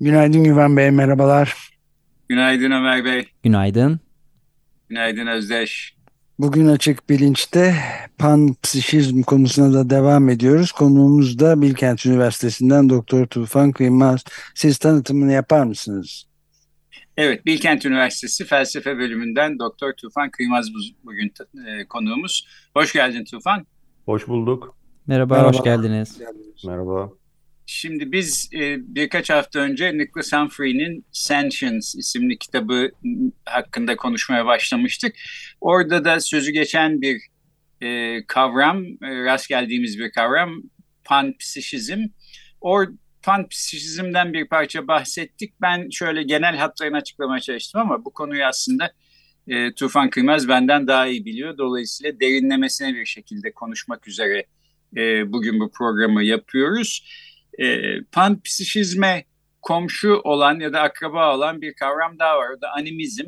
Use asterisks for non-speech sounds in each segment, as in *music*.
Günaydın Güven Bey, merhabalar. Günaydın Ömer Bey. Günaydın. Günaydın Özdeş. Bugün Açık Bilinç'te panpsişizm konusuna da devam ediyoruz. Konuğumuz da Bilkent Üniversitesi'nden Doktor Tufan Kıymaz. Siz tanıtımını yapar mısınız? Evet, Bilkent Üniversitesi Felsefe Bölümünden Doktor Tufan Kıymaz bugün e, konuğumuz. Hoş geldin Tufan. Hoş bulduk. Merhaba, Merhaba. hoş geldiniz. Merhaba. Şimdi biz e, birkaç hafta önce Nicholas Humphrey'nin Sentience isimli kitabı hakkında konuşmaya başlamıştık. Orada da sözü geçen bir e, kavram, e, rast geldiğimiz bir kavram, panpsişizm. Or, panpsişizmden bir parça bahsettik. Ben şöyle genel hatlarını açıklamaya çalıştım ama bu konuyu aslında e, Tufan Kıymaz benden daha iyi biliyor. Dolayısıyla derinlemesine bir şekilde konuşmak üzere e, bugün bu programı yapıyoruz. E, panpsişizme komşu olan ya da akraba olan bir kavram daha var. O da animizm.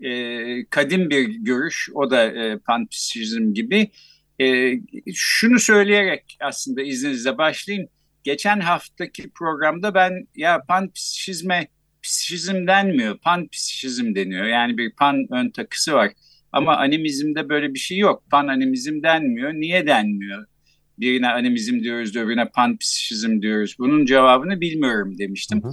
E, kadim bir görüş. O da e, panpsişizm gibi. E, şunu söyleyerek aslında izninizle başlayayım. Geçen haftaki programda ben ya panpsişizme psişizm denmiyor, panpsişizm deniyor. Yani bir pan ön takısı var. Ama animizmde böyle bir şey yok. Pan animizm denmiyor. Niye denmiyor? Birine animizm diyoruz, öbürüne panpsişizm diyoruz. Bunun cevabını bilmiyorum demiştim. Hı hı.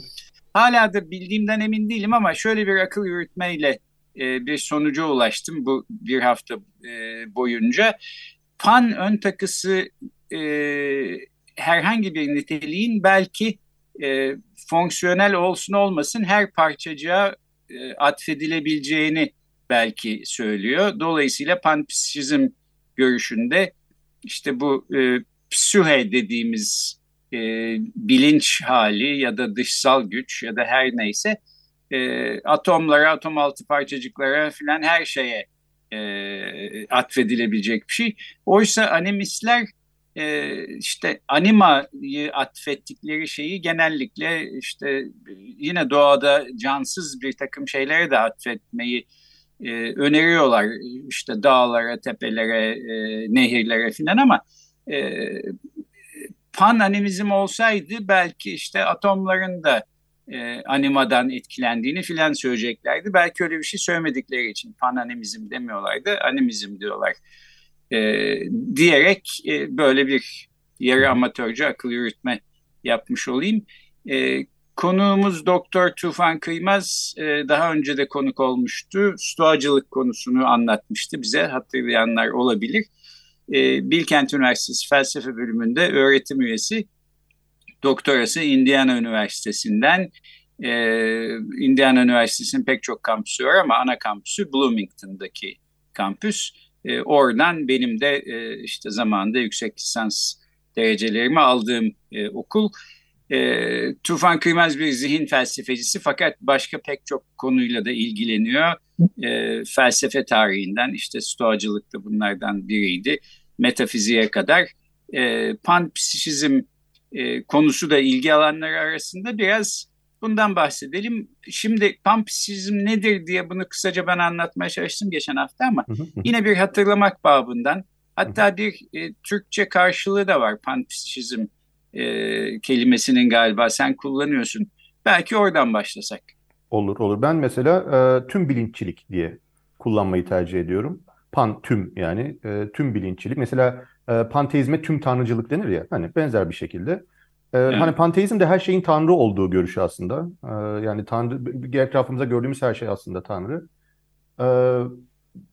Hala da bildiğimden emin değilim ama şöyle bir akıl yürütmeyle e, bir sonuca ulaştım bu bir hafta e, boyunca. Pan ön takısı e, herhangi bir niteliğin belki e, fonksiyonel olsun olmasın her parçacığa e, atfedilebileceğini belki söylüyor. Dolayısıyla panpsişizm görüşünde işte bu e, psühe dediğimiz e, bilinç hali ya da dışsal güç ya da her neyse e, atomlara, atom altı parçacıklara filan her şeye e, atfedilebilecek bir şey. Oysa animistler e, işte animayı atfettikleri şeyi genellikle işte yine doğada cansız bir takım şeylere de atfetmeyi e, öneriyorlar işte dağlara, tepelere, e, nehirlere filan ama e, pan animizm olsaydı belki işte atomların da e, animadan etkilendiğini filan söyleyeceklerdi. Belki öyle bir şey söylemedikleri için pan animizm demiyorlardı, animizm diyorlar. E, diyerek e, böyle bir yarı amatörce akıl yürütme yapmış olayım. E, Konuğumuz Doktor Tufan Kıymaz e, daha önce de konuk olmuştu. Stoacılık konusunu anlatmıştı bize hatırlayanlar olabilir. E, Bilkent Üniversitesi Felsefe Bölümünde öğretim üyesi. Doktorası Indiana Üniversitesi'nden. E, Indiana Üniversitesi'nin pek çok kampüsü var ama ana kampüsü Bloomington'daki kampüs. oradan benim de işte zamanında yüksek lisans derecelerimi aldığım okul. E, Tufan Kıymaz bir zihin felsefecisi fakat başka pek çok konuyla da ilgileniyor. E, felsefe tarihinden işte stoacılık da bunlardan biriydi. Metafiziğe kadar. E, panpsişizm e, konusu da ilgi alanları arasında biraz bundan bahsedelim. Şimdi panpsişizm nedir diye bunu kısaca ben anlatmaya çalıştım geçen hafta ama yine bir hatırlamak babından hatta bir e, Türkçe karşılığı da var panpsişizm e, kelimesinin galiba sen kullanıyorsun. Belki oradan başlasak. Olur olur. Ben mesela e, tüm bilinççilik diye kullanmayı tercih ediyorum. Pan tüm yani e, tüm bilinççilik. Mesela e, panteizme tüm tanrıcılık denir ya. Hani benzer bir şekilde. E, evet. Hani panteizm de her şeyin tanrı olduğu görüşü aslında. E, yani tanrı etrafımızda gördüğümüz her şey aslında tanrı. E,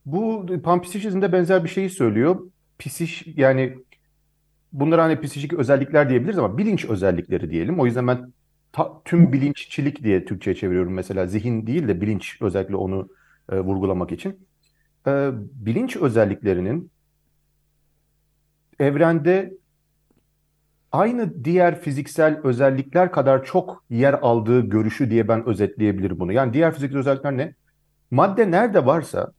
bu panpsişizmde benzer bir şeyi söylüyor. Psiş yani bunlar hani psikolojik özellikler diyebiliriz ama bilinç özellikleri diyelim. O yüzden ben ta, tüm bilinççilik diye Türkçe'ye çeviriyorum mesela. Zihin değil de bilinç özellikle onu e, vurgulamak için. E, bilinç özelliklerinin evrende aynı diğer fiziksel özellikler kadar çok yer aldığı görüşü diye ben özetleyebilirim bunu. Yani diğer fiziksel özellikler ne? Madde nerede varsa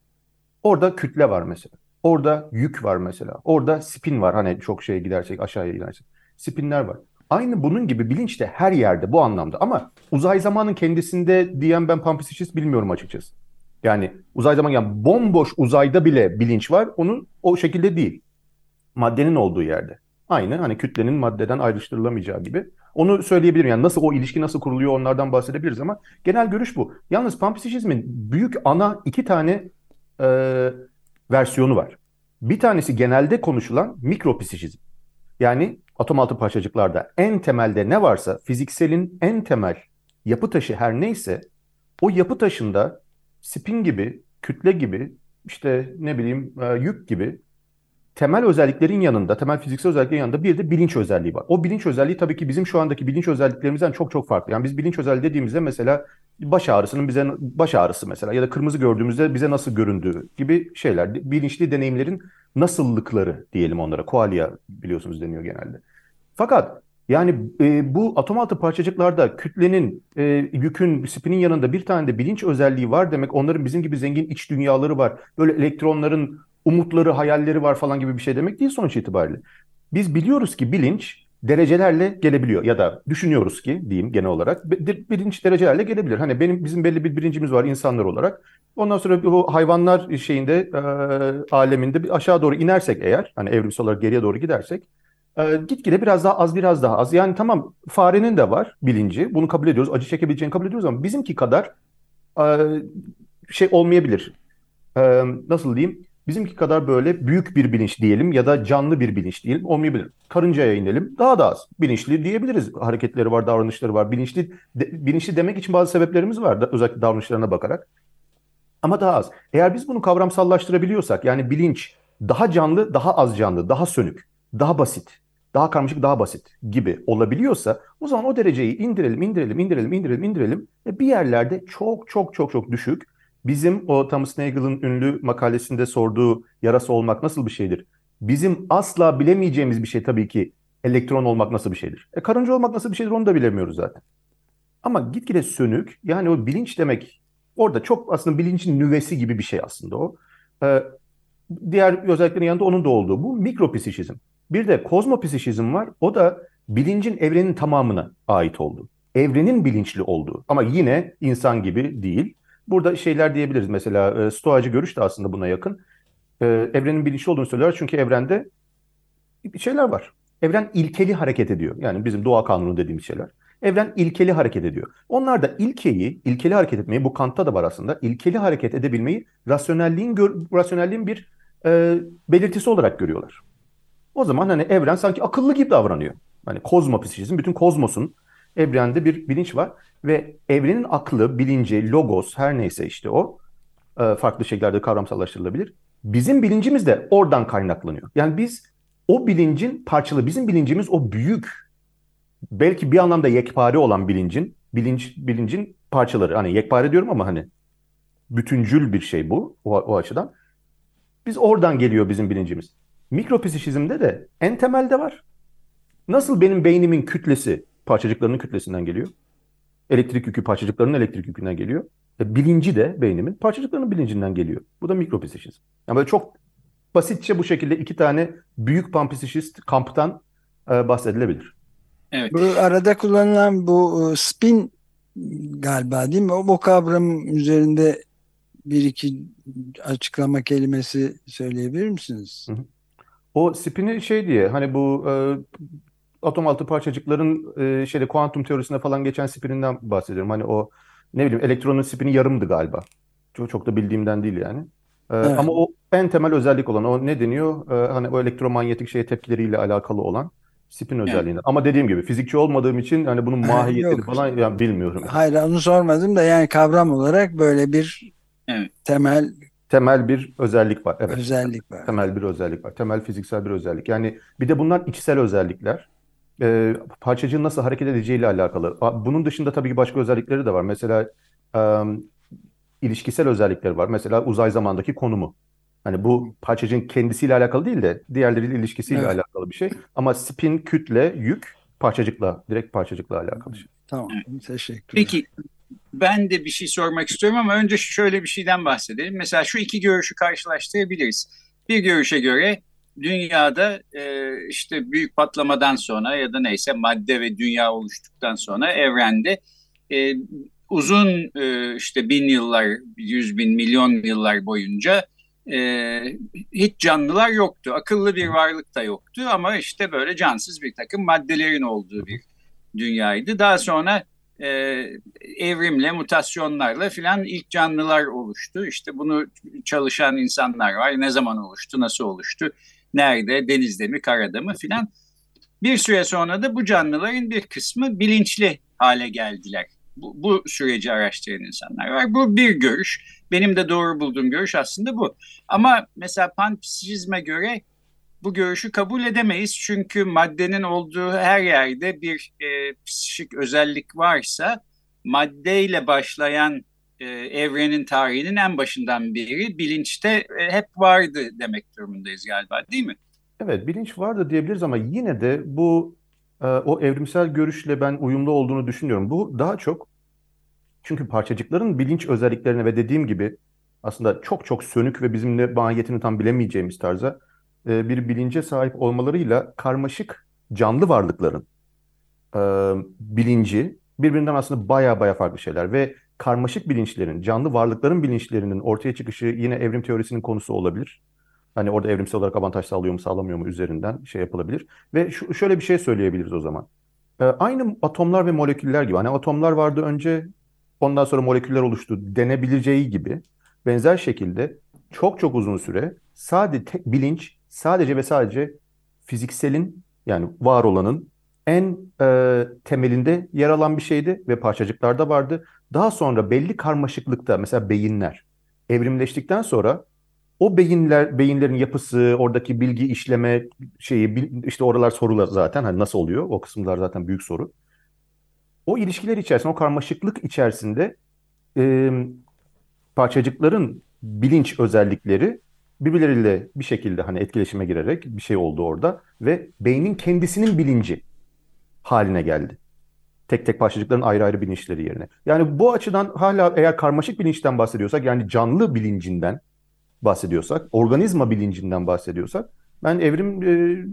orada kütle var mesela. Orada yük var mesela. Orada spin var. Hani çok şeye gidersek aşağıya gidersek. Spinler var. Aynı bunun gibi bilinç de her yerde bu anlamda. Ama uzay zamanın kendisinde diyen ben Pampisicist bilmiyorum açıkçası. Yani uzay zaman yani bomboş uzayda bile bilinç var. Onun o şekilde değil. Maddenin olduğu yerde. Aynı hani kütlenin maddeden ayrıştırılamayacağı gibi. Onu söyleyebilirim. Yani nasıl o ilişki nasıl kuruluyor onlardan bahsedebiliriz ama genel görüş bu. Yalnız Pampisicizmin büyük ana iki tane e, versiyonu var. Bir tanesi genelde konuşulan mikropsişizm. Yani atom altı parçacıklarda en temelde ne varsa fizikselin en temel yapı taşı her neyse o yapı taşında spin gibi, kütle gibi, işte ne bileyim e, yük gibi temel özelliklerin yanında, temel fiziksel özelliklerin yanında bir de bilinç özelliği var. O bilinç özelliği tabii ki bizim şu andaki bilinç özelliklerimizden çok çok farklı. Yani biz bilinç özelliği dediğimizde mesela baş ağrısının bize baş ağrısı mesela ya da kırmızı gördüğümüzde bize nasıl göründüğü gibi şeyler. Bilinçli deneyimlerin nasıllıkları diyelim onlara. Koalya biliyorsunuz deniyor genelde. Fakat yani e, bu atom altı parçacıklarda kütlenin, e, yükün, spinin yanında bir tane de bilinç özelliği var demek. Onların bizim gibi zengin iç dünyaları var. Böyle elektronların umutları, hayalleri var falan gibi bir şey demek değil sonuç itibariyle. Biz biliyoruz ki bilinç derecelerle gelebiliyor ya da düşünüyoruz ki diyeyim genel olarak bilinç derecelerle gelebilir. Hani benim bizim belli bir bilincimiz var insanlar olarak. Ondan sonra bu hayvanlar şeyinde e, aleminde bir aşağı doğru inersek eğer hani evrimsel olarak geriye doğru gidersek e, gitgide biraz daha az biraz daha az. Yani tamam farenin de var bilinci. Bunu kabul ediyoruz. Acı çekebileceğini kabul ediyoruz ama bizimki kadar e, şey olmayabilir. E, nasıl diyeyim? Bizimki kadar böyle büyük bir bilinç diyelim ya da canlı bir bilinç diyelim olmayabilir. Karıncaya inelim daha da az. Bilinçli diyebiliriz. Hareketleri var, davranışları var. Bilinçli de, bilinçli demek için bazı sebeplerimiz var da, özellikle davranışlarına bakarak. Ama daha az. Eğer biz bunu kavramsallaştırabiliyorsak yani bilinç daha canlı, daha az canlı, daha sönük, daha basit, daha karmaşık, daha basit gibi olabiliyorsa o zaman o dereceyi indirelim, indirelim, indirelim, indirelim, indirelim ve bir yerlerde çok çok çok çok düşük Bizim o Thomas Nagel'ın ünlü makalesinde sorduğu yarası olmak nasıl bir şeydir? Bizim asla bilemeyeceğimiz bir şey tabii ki elektron olmak nasıl bir şeydir? E karınca olmak nasıl bir şeydir onu da bilemiyoruz zaten. Ama gitgide sönük yani o bilinç demek orada çok aslında bilincin nüvesi gibi bir şey aslında o. Ee, diğer özelliklerin yanında onun da olduğu bu mikropsişizm. Bir de kozmopsişizm var. O da bilincin evrenin tamamına ait olduğu. Evrenin bilinçli olduğu. Ama yine insan gibi değil. Burada şeyler diyebiliriz mesela e, stoacı görüş de aslında buna yakın. E, evrenin bilinçli olduğunu söylüyorlar çünkü evrende şeyler var. Evren ilkeli hareket ediyor. Yani bizim doğa kanunu dediğimiz şeyler. Evren ilkeli hareket ediyor. Onlar da ilkeyi, ilkeli hareket etmeyi, bu Kant'ta da var aslında, ilkeli hareket edebilmeyi rasyonelliğin, rasyonelliğin bir e, belirtisi olarak görüyorlar. O zaman hani evren sanki akıllı gibi davranıyor. Hani kozmopsişizm, bütün kozmosun evrende bir bilinç var ve evrenin aklı, bilinci, logos her neyse işte o e, farklı şekillerde kavramsallaştırılabilir. Bizim bilincimiz de oradan kaynaklanıyor. Yani biz o bilincin parçalı, bizim bilincimiz o büyük, belki bir anlamda yekpare olan bilincin, bilinç bilincin parçaları. Hani yekpare diyorum ama hani bütüncül bir şey bu o, o açıdan. Biz oradan geliyor bizim bilincimiz. Mikropsişizmde de en temelde var. Nasıl benim beynimin kütlesi parçacıklarının kütlesinden geliyor. Elektrik yükü parçacıklarının elektrik yükünden geliyor. E, bilinci de beynimin parçacıklarının bilincinden geliyor. Bu da mikropsişizm. Yani böyle çok basitçe bu şekilde iki tane büyük pampsişist kamptan e, bahsedilebilir. Evet. Bu arada kullanılan bu e, spin galiba değil mi? O, bu kavram üzerinde bir iki açıklama kelimesi söyleyebilir misiniz? Hı hı. O spini şey diye hani bu e, atom altı parçacıkların e, şeyde kuantum teorisinde falan geçen spininden bahsediyorum. Hani o ne bileyim elektronun spini yarımdı galiba. Çok çok da bildiğimden değil yani. E, evet. Ama o en temel özellik olan o ne deniyor? E, hani o elektromanyetik şeye tepkileriyle alakalı olan spin özelliğinde. Evet. Ama dediğim gibi fizikçi olmadığım için hani bunun *laughs* mahiyetini Yok. falan yani bilmiyorum. Hayır onu sormadım da yani kavram olarak böyle bir evet. temel temel bir özellik var. Evet. Özellik var. Temel bir özellik var. Temel fiziksel bir özellik. Yani bir de bunlar içsel özellikler e, parçacığın nasıl hareket edeceğiyle alakalı. Bunun dışında tabii ki başka özellikleri de var. Mesela e, ilişkisel özellikleri var. Mesela uzay zamandaki konumu. Hani bu parçacığın kendisiyle alakalı değil de diğerleriyle ilişkisiyle Evet. alakalı bir şey. Ama spin, kütle, yük parçacıkla, direkt parçacıkla alakalı şey. Tamam. Teşekkürler. Peki ben de bir şey sormak istiyorum ama önce şöyle bir şeyden bahsedelim. Mesela şu iki görüşü karşılaştırabiliriz. Bir görüşe göre dünyada e, işte büyük patlamadan sonra ya da neyse madde ve dünya oluştuktan sonra evrende e, uzun e, işte bin yıllar, yüz bin, milyon yıllar boyunca e, hiç canlılar yoktu. Akıllı bir varlık da yoktu ama işte böyle cansız bir takım maddelerin olduğu bir dünyaydı. Daha sonra e, evrimle, mutasyonlarla filan ilk canlılar oluştu. İşte bunu çalışan insanlar var. Ne zaman oluştu, nasıl oluştu, nerede, denizde mi, karada mı filan. Bir süre sonra da bu canlıların bir kısmı bilinçli hale geldiler. Bu, bu süreci araştıran insanlar var. Bu bir görüş. Benim de doğru bulduğum görüş aslında bu. Ama mesela panpsişizme göre bu görüşü kabul edemeyiz. Çünkü maddenin olduğu her yerde bir e, psikik özellik varsa maddeyle başlayan e, evrenin tarihinin en başından beri bilinçte e, hep vardı demek durumundayız galiba değil mi? Evet, bilinç vardı diyebiliriz ama yine de bu e, o evrimsel görüşle ben uyumlu olduğunu düşünüyorum. Bu daha çok çünkü parçacıkların bilinç özelliklerine ve dediğim gibi aslında çok çok sönük ve bizimle mahiyetini tam bilemeyeceğimiz tarza bir bilince sahip olmalarıyla karmaşık canlı varlıkların bilinci birbirinden aslında baya baya farklı şeyler ve karmaşık bilinçlerin, canlı varlıkların bilinçlerinin ortaya çıkışı yine evrim teorisinin konusu olabilir. Hani orada evrimsel olarak avantaj sağlıyor mu sağlamıyor mu üzerinden şey yapılabilir. Ve şu, şöyle bir şey söyleyebiliriz o zaman. E, aynı atomlar ve moleküller gibi. Hani atomlar vardı önce ondan sonra moleküller oluştu denebileceği gibi benzer şekilde çok çok uzun süre sadece tek bilinç sadece ve sadece fizikselin yani var olanın en e, temelinde yer alan bir şeydi ve parçacıklarda vardı. Daha sonra belli karmaşıklıkta mesela beyinler evrimleştikten sonra o beyinler beyinlerin yapısı, oradaki bilgi işleme şeyi işte oralar sorular zaten hani nasıl oluyor? O kısımlar zaten büyük soru. O ilişkiler içerisinde, o karmaşıklık içerisinde e, parçacıkların bilinç özellikleri birbirleriyle bir şekilde hani etkileşime girerek bir şey oldu orada ve beynin kendisinin bilinci haline geldi. Tek tek parçacıkların ayrı ayrı bilinçleri yerine. Yani bu açıdan hala eğer karmaşık bilinçten bahsediyorsak yani canlı bilincinden bahsediyorsak, organizma bilincinden bahsediyorsak ben evrim e,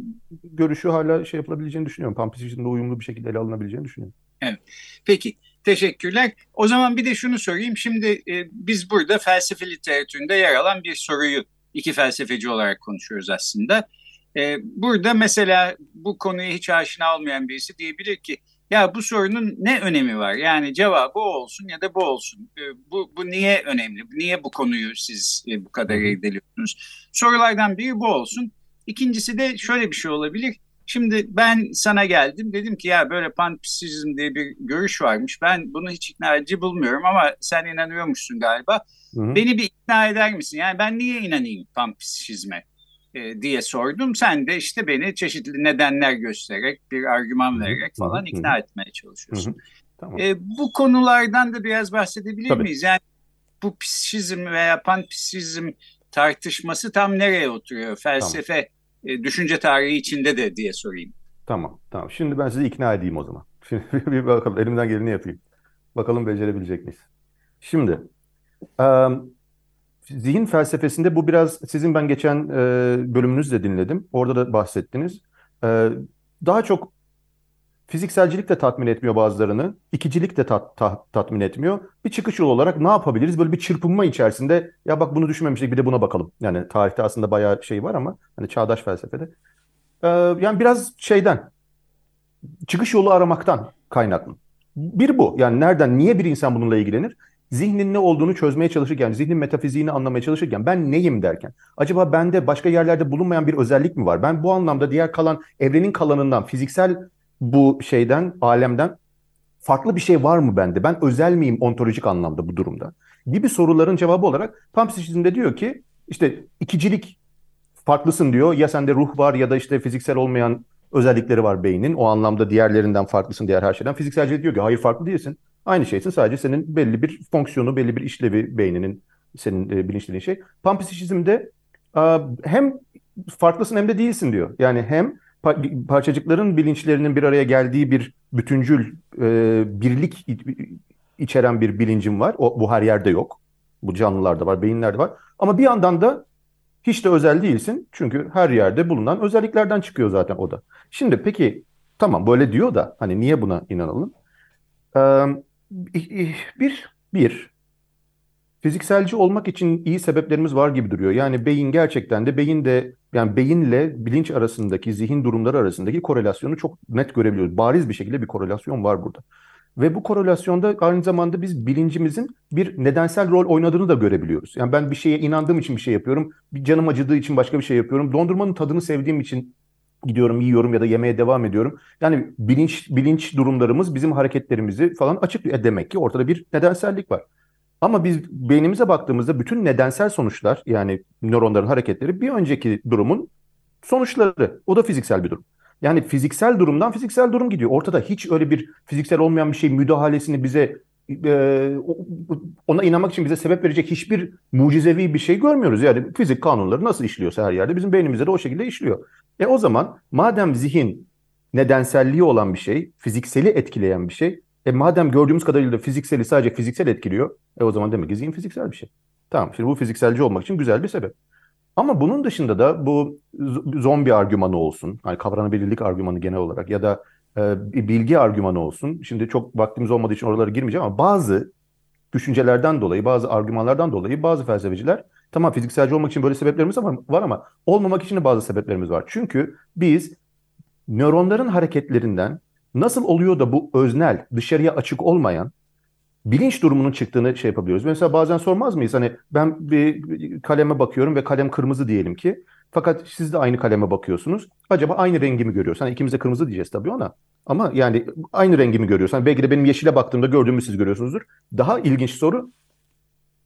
görüşü hala şey yapılabileceğini düşünüyorum. Pampsicizmle uyumlu bir şekilde ele alınabileceğini düşünüyorum. Evet. Peki teşekkürler. O zaman bir de şunu sorayım. Şimdi e, biz burada felsefe literatüründe yer alan bir soruyu iki felsefeci olarak konuşuyoruz aslında. E, burada mesela bu konuya hiç aşina olmayan birisi diyebilir ki ya bu sorunun ne önemi var? Yani cevabı o olsun ya da bu olsun. E, bu, bu niye önemli? Niye bu konuyu siz e, bu kadar irdeliyorsunuz? Sorulardan biri bu olsun. İkincisi de şöyle bir şey olabilir. Şimdi ben sana geldim dedim ki ya böyle panpsişizm diye bir görüş varmış. Ben bunu hiç ikna edici bulmuyorum ama sen inanıyormuşsun galiba. Hı hı. Beni bir ikna eder misin? Yani ben niye inanayım panpsişizme e, diye sordum. Sen de işte beni çeşitli nedenler göstererek bir argüman vererek falan ikna etmeye çalışıyorsun. Tamam. E, bu konulardan da biraz bahsedebilir Tabii. miyiz? Yani bu psişizm veya panpsişizm tartışması tam nereye oturuyor? Felsefe tamam e, düşünce tarihi içinde de diye sorayım. Tamam, tamam. Şimdi ben sizi ikna edeyim o zaman. *laughs* Şimdi bir bakalım, elimden geleni yapayım. Bakalım becerebilecek miyiz? Şimdi, zihin felsefesinde bu biraz, sizin ben geçen e, bölümünüzü de dinledim. Orada da bahsettiniz. E, daha çok fizikselcilik de tatmin etmiyor bazılarını. ikicilik de tat, ta, tatmin etmiyor. Bir çıkış yolu olarak ne yapabiliriz? Böyle bir çırpınma içerisinde ya bak bunu düşünmemiştik bir de buna bakalım. Yani tarihte aslında bayağı şey var ama hani çağdaş felsefede. Ee, yani biraz şeyden çıkış yolu aramaktan kaynaklı. Bir bu. Yani nereden, niye bir insan bununla ilgilenir? Zihnin ne olduğunu çözmeye çalışırken, zihnin metafiziğini anlamaya çalışırken ben neyim derken acaba bende başka yerlerde bulunmayan bir özellik mi var? Ben bu anlamda diğer kalan evrenin kalanından fiziksel bu şeyden, alemden farklı bir şey var mı bende? Ben özel miyim ontolojik anlamda bu durumda? Gibi soruların cevabı olarak Panpsişizmde diyor ki işte ikicilik farklısın diyor. Ya sende ruh var ya da işte fiziksel olmayan özellikleri var beynin. O anlamda diğerlerinden farklısın diğer her şeyden. Fizikselcilik diyor ki hayır farklı değilsin. Aynı şeysin sadece senin belli bir fonksiyonu, belli bir işlevi beyninin senin e, bilinçlediğin şey. Panpsişizmde hem farklısın hem de değilsin diyor. Yani hem parçacıkların bilinçlerinin bir araya geldiği bir bütüncül e, birlik içeren bir bilincim var. O, bu her yerde yok. Bu canlılarda var, beyinlerde var. Ama bir yandan da hiç de özel değilsin. Çünkü her yerde bulunan özelliklerden çıkıyor zaten o da. Şimdi peki tamam böyle diyor da hani niye buna inanalım? Ee, bir, bir fizikselci olmak için iyi sebeplerimiz var gibi duruyor. Yani beyin gerçekten de beyin de yani beyinle bilinç arasındaki zihin durumları arasındaki korelasyonu çok net görebiliyoruz. Bariz bir şekilde bir korelasyon var burada. Ve bu korelasyonda aynı zamanda biz bilincimizin bir nedensel rol oynadığını da görebiliyoruz. Yani ben bir şeye inandığım için bir şey yapıyorum. Bir canım acıdığı için başka bir şey yapıyorum. Dondurmanın tadını sevdiğim için gidiyorum, yiyorum ya da yemeye devam ediyorum. Yani bilinç bilinç durumlarımız bizim hareketlerimizi falan açıklıyor. E demek ki ortada bir nedensellik var. Ama biz beynimize baktığımızda bütün nedensel sonuçlar yani nöronların hareketleri bir önceki durumun sonuçları. O da fiziksel bir durum. Yani fiziksel durumdan fiziksel durum gidiyor. Ortada hiç öyle bir fiziksel olmayan bir şey müdahalesini bize ona inanmak için bize sebep verecek hiçbir mucizevi bir şey görmüyoruz. Yani fizik kanunları nasıl işliyorsa her yerde bizim beynimizde de o şekilde işliyor. E o zaman madem zihin nedenselliği olan bir şey, fizikseli etkileyen bir şey, e madem gördüğümüz kadarıyla fizikseli sadece fiziksel etkiliyor, e o zaman demek ki zihin fiziksel bir şey. Tamam şimdi bu fizikselci olmak için güzel bir sebep. Ama bunun dışında da bu zombi argümanı olsun, yani kavranabilirlik argümanı genel olarak ya da e, bilgi argümanı olsun. Şimdi çok vaktimiz olmadığı için oralara girmeyeceğim ama bazı düşüncelerden dolayı, bazı argümanlardan dolayı bazı felsefeciler tamam fizikselci olmak için böyle sebeplerimiz var ama olmamak için de bazı sebeplerimiz var. Çünkü biz nöronların hareketlerinden nasıl oluyor da bu öznel, dışarıya açık olmayan bilinç durumunun çıktığını şey yapabiliyoruz. Mesela bazen sormaz mıyız? Hani ben bir kaleme bakıyorum ve kalem kırmızı diyelim ki. Fakat siz de aynı kaleme bakıyorsunuz. Acaba aynı rengi mi görüyoruz? Hani ikimiz de kırmızı diyeceğiz tabii ona. Ama yani aynı rengi mi görüyorsun? Belki de benim yeşile baktığımda gördüğümü siz görüyorsunuzdur. Daha ilginç soru.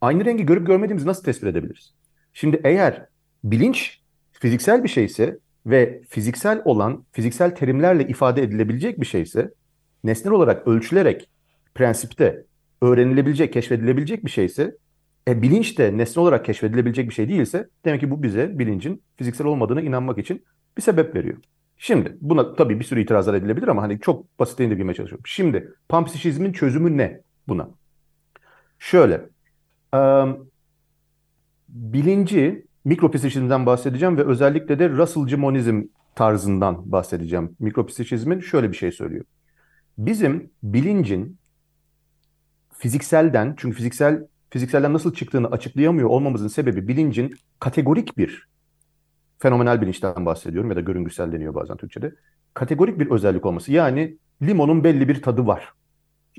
Aynı rengi görüp görmediğimizi nasıl tespit edebiliriz? Şimdi eğer bilinç fiziksel bir şeyse ve fiziksel olan, fiziksel terimlerle ifade edilebilecek bir şeyse, nesnel olarak ölçülerek prensipte öğrenilebilecek, keşfedilebilecek bir şeyse, e, bilinç de nesne olarak keşfedilebilecek bir şey değilse, demek ki bu bize bilincin fiziksel olmadığına inanmak için bir sebep veriyor. Şimdi buna tabii bir sürü itirazlar edilebilir ama hani çok basit indirgemeye çalışıyorum. Şimdi panpsişizmin çözümü ne buna? Şöyle, um, bilinci mikropsişizmden bahsedeceğim ve özellikle de Russell'cı monizm tarzından bahsedeceğim. Mikropsişizmin şöyle bir şey söylüyor. Bizim bilincin fizikselden, çünkü fiziksel fizikselden nasıl çıktığını açıklayamıyor olmamızın sebebi bilincin kategorik bir fenomenal bilinçten bahsediyorum ya da görüngüsel deniyor bazen Türkçe'de. Kategorik bir özellik olması. Yani limonun belli bir tadı var.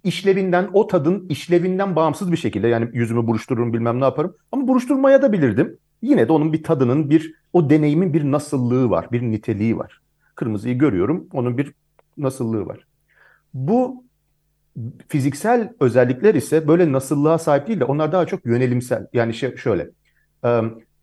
İşlevinden, o tadın işlevinden bağımsız bir şekilde yani yüzümü buruştururum bilmem ne yaparım. Ama buruşturmaya da bilirdim. Yine de onun bir tadının, bir o deneyimin bir nasıllığı var, bir niteliği var. Kırmızıyı görüyorum, onun bir nasıllığı var. Bu fiziksel özellikler ise böyle nasıllığa sahip değil de onlar daha çok yönelimsel. Yani şey, şöyle,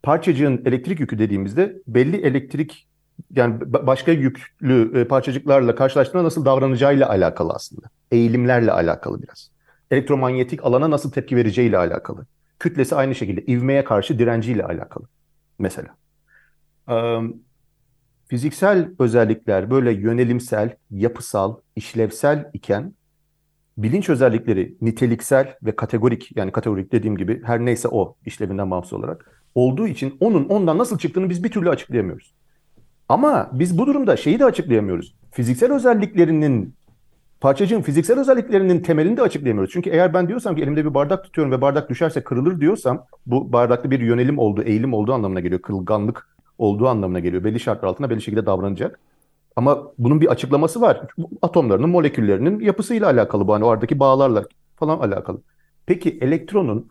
parçacığın elektrik yükü dediğimizde belli elektrik yani başka yüklü parçacıklarla karşılaştığında nasıl davranacağıyla alakalı aslında. Eğilimlerle alakalı biraz. Elektromanyetik alana nasıl tepki vereceğiyle alakalı. Kütlesi aynı şekilde ivmeye karşı direnciyle alakalı mesela. Fiziksel özellikler böyle yönelimsel, yapısal, işlevsel iken bilinç özellikleri niteliksel ve kategorik yani kategorik dediğim gibi her neyse o işlevinden bağımsız olarak olduğu için onun ondan nasıl çıktığını biz bir türlü açıklayamıyoruz. Ama biz bu durumda şeyi de açıklayamıyoruz. Fiziksel özelliklerinin parçacığın fiziksel özelliklerinin temelini de açıklayamıyoruz. Çünkü eğer ben diyorsam ki elimde bir bardak tutuyorum ve bardak düşerse kırılır diyorsam bu bardakta bir yönelim olduğu, eğilim olduğu anlamına geliyor. Kırılganlık olduğu anlamına geliyor. Belli şartlar altında belli şekilde davranacak. Ama bunun bir açıklaması var. Atomlarının, moleküllerinin yapısıyla alakalı bu. Hani oradaki bağlarla falan alakalı. Peki elektronun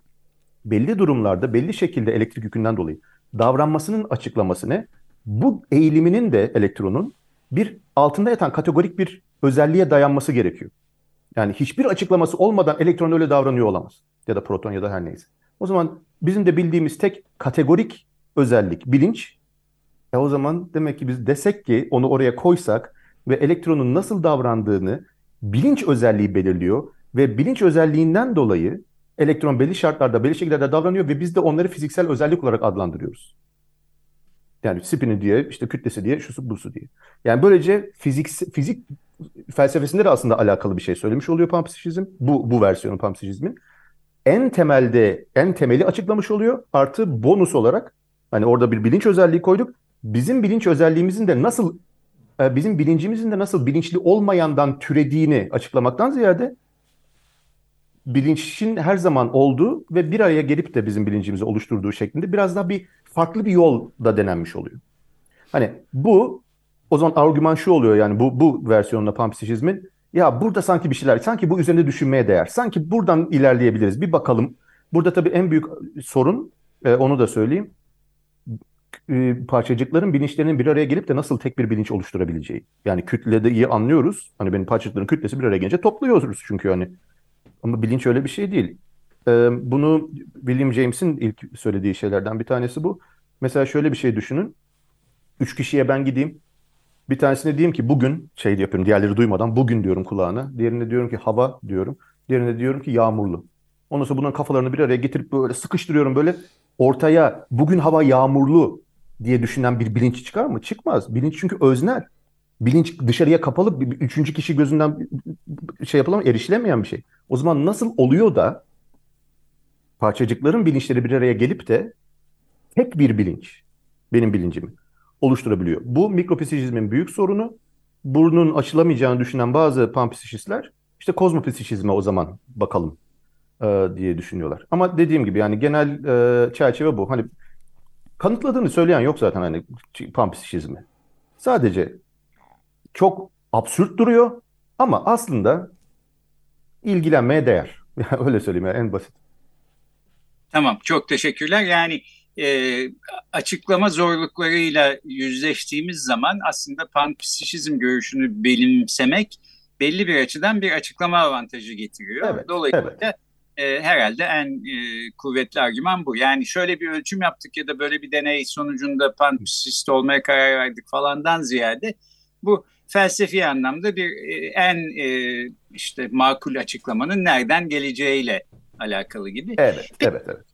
belli durumlarda belli şekilde elektrik yükünden dolayı davranmasının açıklaması ne? Bu eğiliminin de elektronun bir altında yatan kategorik bir özelliğe dayanması gerekiyor. Yani hiçbir açıklaması olmadan elektron öyle davranıyor olamaz. Ya da proton ya da her neyse. O zaman bizim de bildiğimiz tek kategorik özellik bilinç e o zaman demek ki biz desek ki onu oraya koysak ve elektronun nasıl davrandığını bilinç özelliği belirliyor ve bilinç özelliğinden dolayı elektron belli şartlarda belli şekillerde davranıyor ve biz de onları fiziksel özellik olarak adlandırıyoruz. Yani spini diye, işte kütlesi diye, şusu busu diye. Yani böylece fizik fizik felsefesinde de aslında alakalı bir şey söylemiş oluyor panpsişizm. Bu bu versiyonu panpsişizmin. En temelde en temeli açıklamış oluyor. Artı bonus olarak hani orada bir bilinç özelliği koyduk. Bizim bilinç özelliğimizin de nasıl e, bizim bilincimizin de nasıl bilinçli olmayandan türediğini açıklamaktan ziyade bilinçin her zaman olduğu ve bir araya gelip de bizim bilincimizi oluşturduğu şeklinde biraz daha bir farklı bir yol da denenmiş oluyor. Hani bu o zaman argüman şu oluyor yani bu bu versiyonla panpsişizmin ya burada sanki bir şeyler sanki bu üzerinde düşünmeye değer. Sanki buradan ilerleyebiliriz. Bir bakalım. Burada tabii en büyük sorun e, onu da söyleyeyim. E, parçacıkların bilinçlerinin bir araya gelip de nasıl tek bir bilinç oluşturabileceği. Yani kütlede iyi anlıyoruz. Hani benim parçacıkların kütlesi bir araya gelince topluyoruz çünkü hani. Ama bilinç öyle bir şey değil. Bunu William James'in ilk söylediği şeylerden bir tanesi bu. Mesela şöyle bir şey düşünün. Üç kişiye ben gideyim. Bir tanesine diyeyim ki bugün şey yapıyorum diğerleri duymadan bugün diyorum kulağına. Diğerine diyorum ki hava diyorum. Diğerine diyorum ki yağmurlu. Ondan sonra bunların kafalarını bir araya getirip böyle sıkıştırıyorum böyle ortaya bugün hava yağmurlu diye düşünen bir bilinç çıkar mı? Çıkmaz. Bilinç çünkü öznel. Bilinç dışarıya kapalı bir üçüncü kişi gözünden şey yapılamıyor, erişilemeyen bir şey. O zaman nasıl oluyor da parçacıkların bilinçleri bir araya gelip de tek bir bilinç, benim bilincimi oluşturabiliyor. Bu mikropsişizmin büyük sorunu. Burnun açılamayacağını düşünen bazı panpsişistler işte kozmopsişizme o zaman bakalım e, diye düşünüyorlar. Ama dediğim gibi yani genel e, çerçeve bu. Hani kanıtladığını söyleyen yok zaten hani panpsişizmi. Sadece çok absürt duruyor ama aslında ilgilenmeye değer. *laughs* Öyle söyleyeyim yani en basit. Tamam çok teşekkürler. Yani e, açıklama zorluklarıyla yüzleştiğimiz zaman aslında panpsişizm görüşünü benimsemek belli bir açıdan bir açıklama avantajı getiriyor. Evet, Dolayısıyla evet. E, herhalde en e, kuvvetli argüman bu. Yani şöyle bir ölçüm yaptık ya da böyle bir deney sonucunda panpsişist olmaya karar verdik falandan ziyade bu felsefi anlamda bir e, en e, işte makul açıklamanın nereden geleceğiyle alakalı gibi. Evet, evet, evet.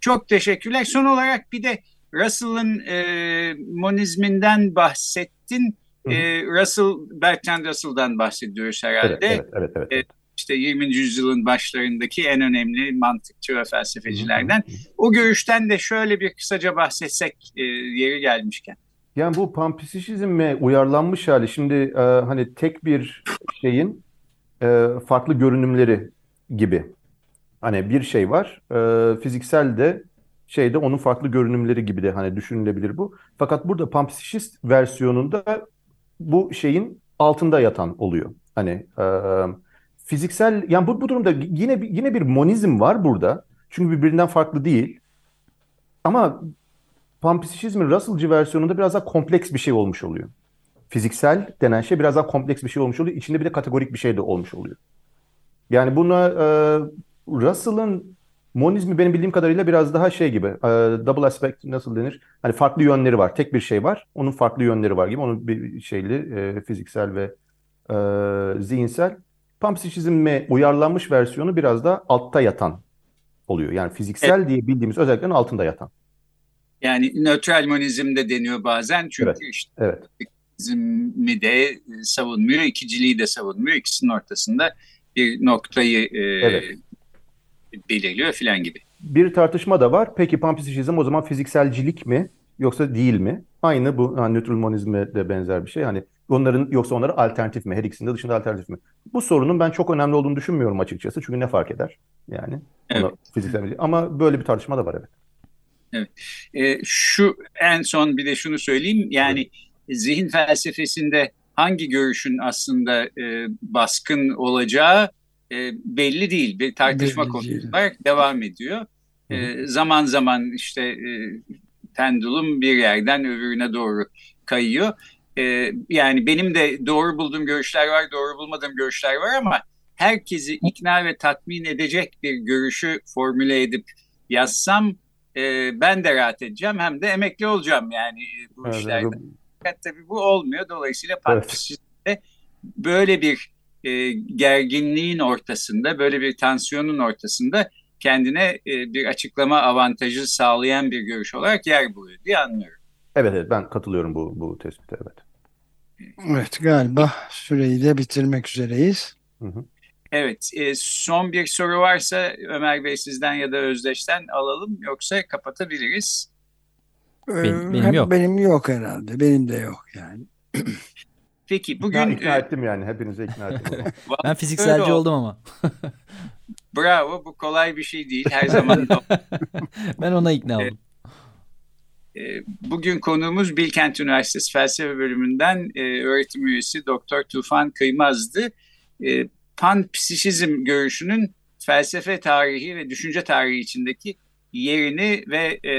Çok teşekkürler. Son olarak bir de Russell'ın e, monizminden bahsettin. E, Russell, Bertrand Russell'dan bahsediyoruz herhalde. Evet, evet, evet. evet. E, işte 20. yüzyılın başlarındaki en önemli mantıkçı ve felsefecilerden. O görüşten de şöyle bir kısaca bahsetsek e, yeri gelmişken. Yani bu panpsişizme uyarlanmış hali şimdi e, hani tek bir şeyin e, farklı görünümleri gibi. Hani bir şey var. E, fiziksel de şeyde onun farklı görünümleri gibi de hani düşünülebilir bu. Fakat burada panpsişist versiyonunda bu şeyin altında yatan oluyor. Hani e, fiziksel yani bu, bu durumda yine yine bir monizm var burada. Çünkü birbirinden farklı değil. Ama panpsişizmin Russell'cı versiyonunda biraz daha kompleks bir şey olmuş oluyor. Fiziksel denen şey biraz daha kompleks bir şey olmuş oluyor. İçinde bir de kategorik bir şey de olmuş oluyor. Yani buna e, Russell'ın monizmi benim bildiğim kadarıyla biraz daha şey gibi. E, double aspect nasıl denir? Hani farklı yönleri var. Tek bir şey var. Onun farklı yönleri var gibi. Onun bir şeyli e, fiziksel ve e, zihinsel. Panpsişizme uyarlanmış versiyonu biraz da altta yatan oluyor. Yani fiziksel evet. diye bildiğimiz özelliklerin altında yatan. Yani nötral monizm de deniyor bazen. Çünkü evet. işte evet. monizmi de savunmuyor, ikiciliği de savunmuyor. İkisinin ortasında bir noktayı e, evet belirliyor filan gibi. Bir tartışma da var. Peki panpsişizm o zaman fizikselcilik mi yoksa değil mi? Aynı bu yani nötral monizme de benzer bir şey. Yani onların yoksa onları alternatif mi? Her ikisinde dışında alternatif mi? Bu sorunun ben çok önemli olduğunu düşünmüyorum açıkçası. Çünkü ne fark eder? Yani evet. fiziksel? Ama böyle bir tartışma da var evet. Evet. E, şu en son bir de şunu söyleyeyim. Yani evet. zihin felsefesinde hangi görüşün aslında e, baskın olacağı e, belli değil. Bir tartışma belli konusu olarak devam ediyor. E, zaman zaman işte e, pendulum bir yerden öbürüne doğru kayıyor. E, yani benim de doğru bulduğum görüşler var, doğru bulmadığım görüşler var ama herkesi ikna ve tatmin edecek bir görüşü formüle edip yazsam e, ben de rahat edeceğim hem de emekli olacağım yani bu evet, işlerde. Evet. Tabii bu olmuyor. Dolayısıyla evet. böyle bir e, gerginliğin ortasında, böyle bir tansiyonun ortasında kendine e, bir açıklama avantajı sağlayan bir görüş olarak yer buluyor diye anlıyorum. Evet evet ben katılıyorum bu bu tespite evet. Evet galiba süreyi de bitirmek üzereyiz. Hı hı. Evet, e, son bir soru varsa Ömer Bey sizden ya da Özdeş'ten alalım yoksa kapatabiliriz. Benim- benim Hem yok. Benim yok herhalde. Benim de yok yani. Peki İkna, bugün ikna e, ettim yani hepinize ikna ettim. *laughs* Ben fizikselci oldu. oldum ama. bravo bu kolay bir şey değil her zaman. *laughs* Ben ona ikna oldum. E, Bugün konuğumuz Bilkent Üniversitesi Felsefe Bölümünden e, öğretim üyesi Doktor Tufan Kıymaz'dı. Panpsişizm görüşünün felsefe tarihi ve düşünce tarihi içindeki yerini ve e,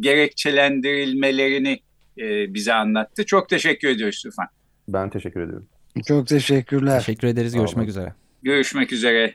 gerekçelendirilmelerini e, bize anlattı. Çok teşekkür ediyoruz Tufan. Ben teşekkür ediyorum. Çok teşekkürler. Teşekkür ederiz. Görüşmek üzere. Görüşmek üzere.